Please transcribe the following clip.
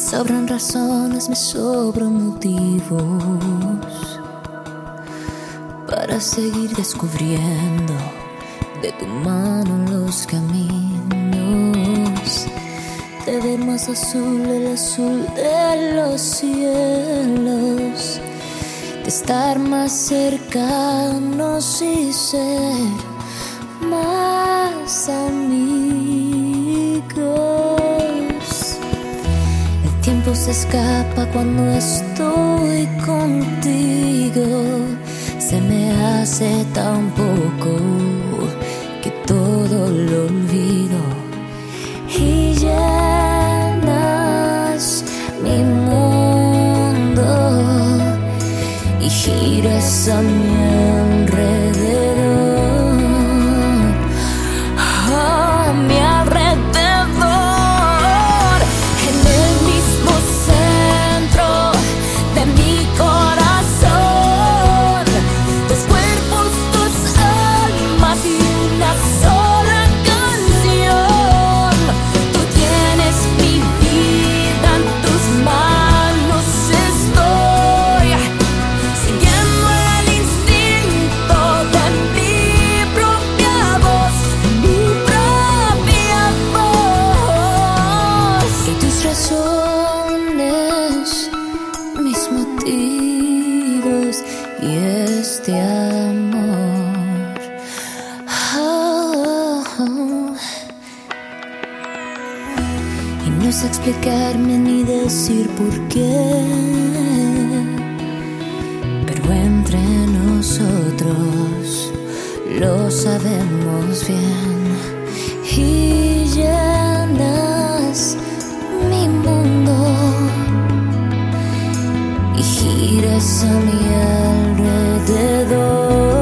sobran razones, me sobran motivos para seguir descubriendo de tu mano los caminos, de ver más azul el azul de los cielos, de estar más cercanos y ser más amigos. Se escapa cuando estoy contigo, se me hace tan poco que todo lo olvido y llenas mi mundo y giras a mi alrededor. A mi no sé explicarme ni decir por qué. Pero entre nosotros lo sabemos bien. Y llenas mi mundo. Y giras a mi alrededor.